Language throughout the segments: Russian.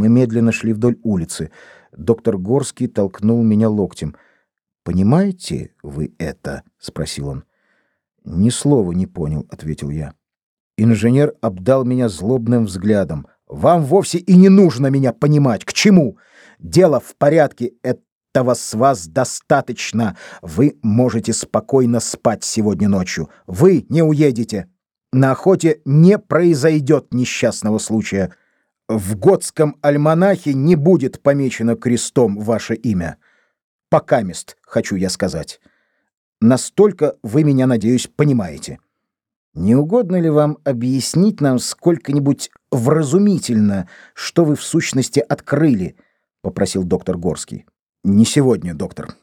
Мы медленно шли вдоль улицы. Доктор Горский толкнул меня локтем. «Понимаете вы это?» — спросил он. «Ни слова не понял», — ответил я. Инженер обдал меня злобным взглядом. «Вам вовсе и не нужно меня понимать. К чему? Дело в порядке. Этого с вас достаточно. Вы можете спокойно спать сегодня ночью. Вы не уедете. На охоте не произойдет несчастного случая. В готском альманахе не будет помечено крестом ваше имя. Покамест, хочу я сказать. Настолько вы меня, надеюсь, понимаете. Не угодно ли вам объяснить нам сколько-нибудь вразумительно, что вы в сущности открыли? попросил доктор Горский. Не сегодня, доктор.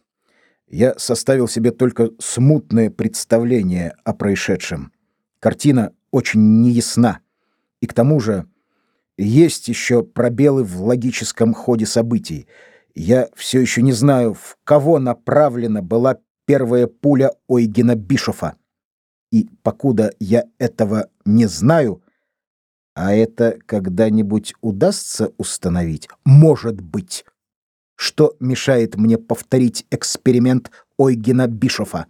Я составил себе только смутное представление о происшедшем. Картина очень неясна. И к тому же есть еще пробелы в логическом ходе событий. Я все еще не знаю, в кого направлена была первая пуля Ойгена Бишофа. И покуда я этого не знаю, а это когда-нибудь удастся установить, может быть, что мешает мне повторить эксперимент Ойгена Бишофа.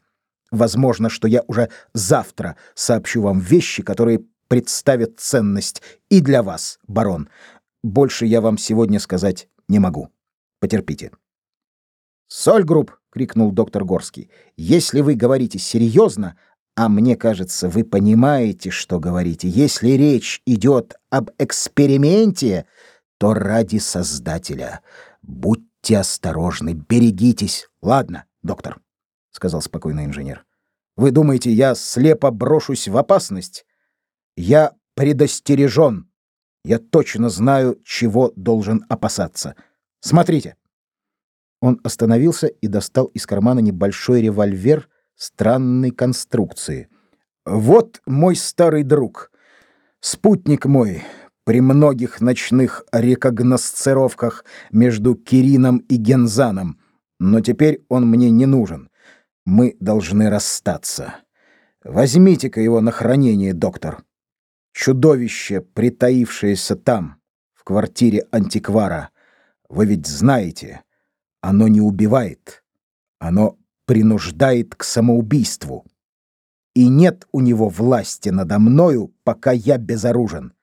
Возможно, что я уже завтра сообщу вам вещи, которые представят ценность и для вас, барон. Больше я вам сегодня сказать не могу. Потерпите. Сольгрупп, крикнул доктор Горский. Если вы говорите серьезно, а мне кажется, вы понимаете, что говорите. Если речь идет об эксперименте, то ради Создателя будьте осторожны, берегитесь. Ладно, доктор сказал спокойно инженер. Вы думаете, я слепо брошусь в опасность? Я предостережен. Я точно знаю, чего должен опасаться. Смотрите. Он остановился и достал из кармана небольшой револьвер странной конструкции. Вот мой старый друг, спутник мой при многих ночных рекогносцировках между Кирином и Гензаном, но теперь он мне не нужен мы должны расстаться. Возьмите-ка его на хранение, доктор. Чудовище, притаившееся там, в квартире антиквара. Вы ведь знаете, оно не убивает, оно принуждает к самоубийству. И нет у него власти надо мною, пока я безоружен.